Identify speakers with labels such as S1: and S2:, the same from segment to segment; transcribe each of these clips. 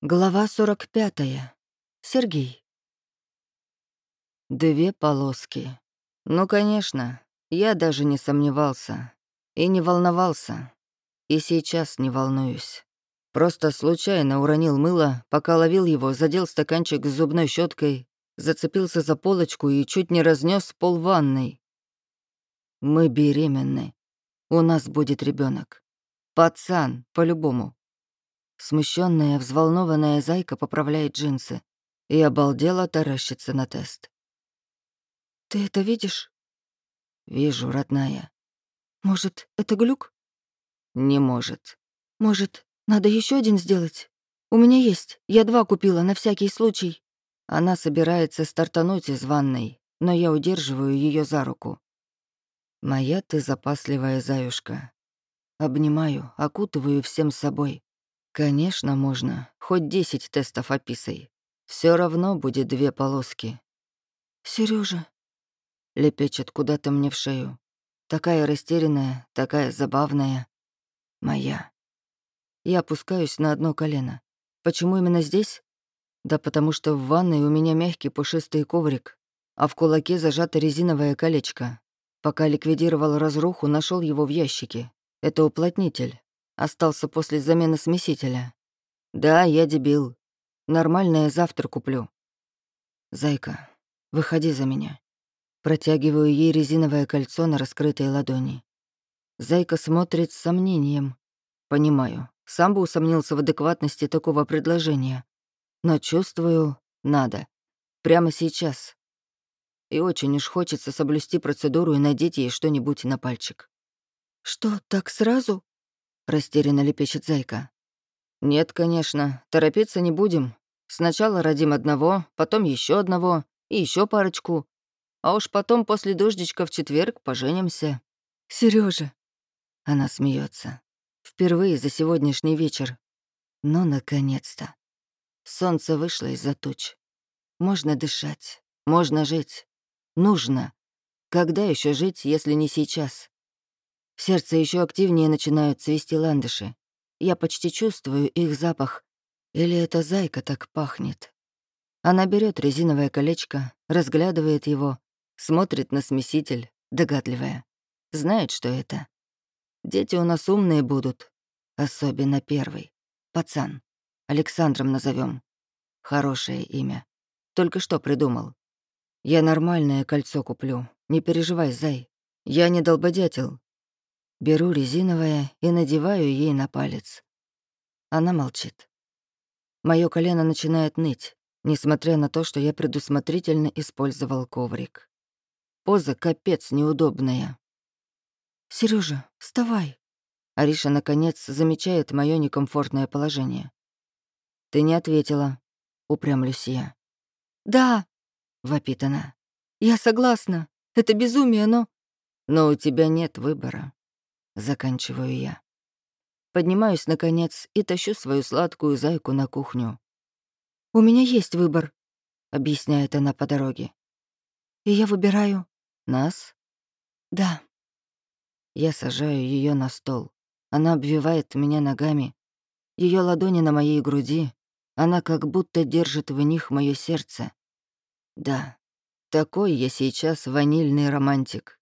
S1: Глава 45. Сергей. Две полоски. Ну, конечно, я даже не сомневался. И не волновался. И сейчас не волнуюсь. Просто случайно уронил мыло, пока ловил его, задел стаканчик с зубной щеткой, зацепился за полочку и чуть не разнес пол ванной. Мы беременны. У нас будет ребенок. Пацан, по-любому. Смущенная, взволнованная зайка поправляет джинсы и обалдела таращится на тест. «Ты это видишь?» «Вижу, родная». «Может, это глюк?» «Не может». «Может, надо еще один сделать? У меня есть, я два купила на всякий случай». Она собирается стартануть из ванной, но я удерживаю ее за руку. «Моя ты запасливая заюшка». Обнимаю, окутываю всем собой. Конечно, можно. Хоть десять тестов описай. Все равно будет две полоски. Сережа, лепечет куда-то мне в шею. Такая растерянная, такая забавная. Моя. Я опускаюсь на одно колено. Почему именно здесь? Да потому что в ванной у меня мягкий пушистый коврик, а в кулаке зажато резиновое колечко. Пока ликвидировал разруху, нашел его в ящике. Это уплотнитель. Остался после замены смесителя. Да, я дебил. Нормальное завтра куплю. Зайка, выходи за меня. Протягиваю ей резиновое кольцо на раскрытой ладони. Зайка смотрит с сомнением. Понимаю, сам бы усомнился в адекватности такого предложения. Но чувствую, надо. Прямо сейчас. И очень уж хочется соблюсти процедуру и надеть ей что-нибудь на пальчик. «Что, так сразу?» Растерянно лепечет зайка. Нет, конечно, торопиться не будем. Сначала родим одного, потом еще одного и еще парочку. А уж потом после дождичка в четверг поженимся. Сережа. Она смеется. Впервые за сегодняшний вечер. Ну, наконец-то. Солнце вышло из-за туч. Можно дышать, можно жить. Нужно. Когда еще жить, если не сейчас? Сердце еще активнее начинают цвести ландыши. Я почти чувствую их запах. Или эта зайка так пахнет? Она берет резиновое колечко, разглядывает его, смотрит на смеситель, догадливая. Знает, что это. Дети у нас умные будут. Особенно первый. Пацан. Александром назовем. Хорошее имя. Только что придумал. Я нормальное кольцо куплю. Не переживай, зай. Я не долбодятел. Беру резиновое и надеваю ей на палец. Она молчит. Моё колено начинает ныть, несмотря на то, что я предусмотрительно использовал коврик. Поза капец неудобная. Сережа, вставай!» Ариша, наконец, замечает моё некомфортное положение. «Ты не ответила», — упрямлюсь я. «Да», — вопит она. «Я согласна. Это безумие, но...» «Но у тебя нет выбора», заканчиваю я. Поднимаюсь, наконец, и тащу свою сладкую зайку на кухню. «У меня есть выбор», — объясняет она по дороге. «И я выбираю...» «Нас?» «Да». Я сажаю ее на стол. Она обвивает меня ногами. Ее ладони на моей груди. Она как будто держит в них мое сердце. Да, такой я сейчас ванильный романтик.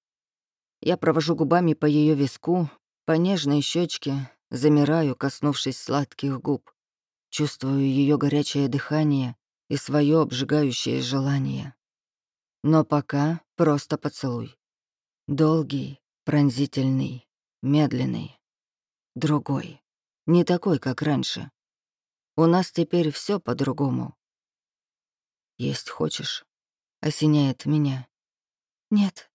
S1: Я провожу губами по ее виску, по нежной щечке, замираю, коснувшись сладких губ. Чувствую ее горячее дыхание и свое обжигающее желание. Но пока просто поцелуй. Долгий, пронзительный, медленный. Другой. Не такой, как раньше. У нас теперь все по-другому. Есть хочешь? Осеняет меня. Нет,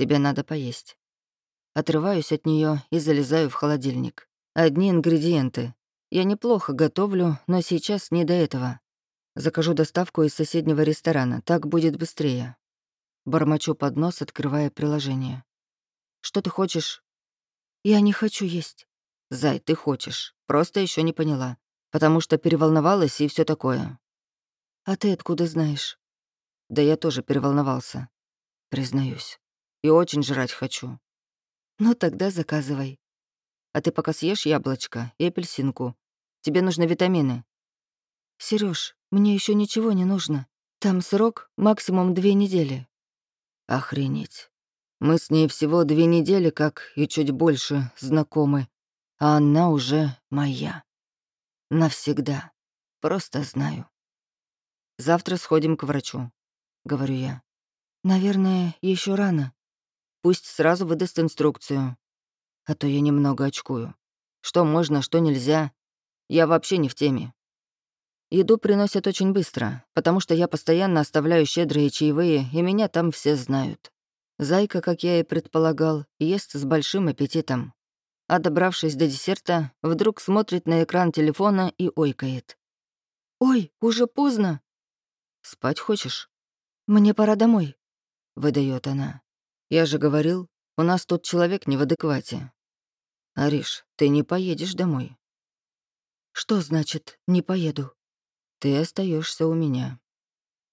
S1: Тебе надо поесть. Отрываюсь от нее и залезаю в холодильник. Одни ингредиенты. Я неплохо готовлю, но сейчас не до этого. Закажу доставку из соседнего ресторана, так будет быстрее. Бормочу под нос, открывая приложение. Что ты хочешь? Я не хочу есть. Зай, ты хочешь. Просто еще не поняла. Потому что переволновалась и все такое. А ты откуда знаешь? Да я тоже переволновался. Признаюсь. И очень жрать хочу. Ну, тогда заказывай. А ты пока съешь яблочко и апельсинку. Тебе нужны витамины. Сереж, мне еще ничего не нужно. Там срок максимум две недели». «Охренеть. Мы с ней всего две недели, как и чуть больше, знакомы, а она уже моя. Навсегда. Просто знаю. Завтра сходим к врачу, говорю я. Наверное, еще рано. Пусть сразу выдаст инструкцию. А то я немного очкую. Что можно, что нельзя. Я вообще не в теме. Еду приносят очень быстро, потому что я постоянно оставляю щедрые чаевые, и меня там все знают. Зайка, как я и предполагал, ест с большим аппетитом. А добравшись до десерта, вдруг смотрит на экран телефона и ойкает. «Ой, уже поздно!» «Спать хочешь?» «Мне пора домой», — выдает она. «Я же говорил, у нас тут человек не в адеквате». «Ариш, ты не поедешь домой». «Что значит «не поеду»?» «Ты остаешься у меня».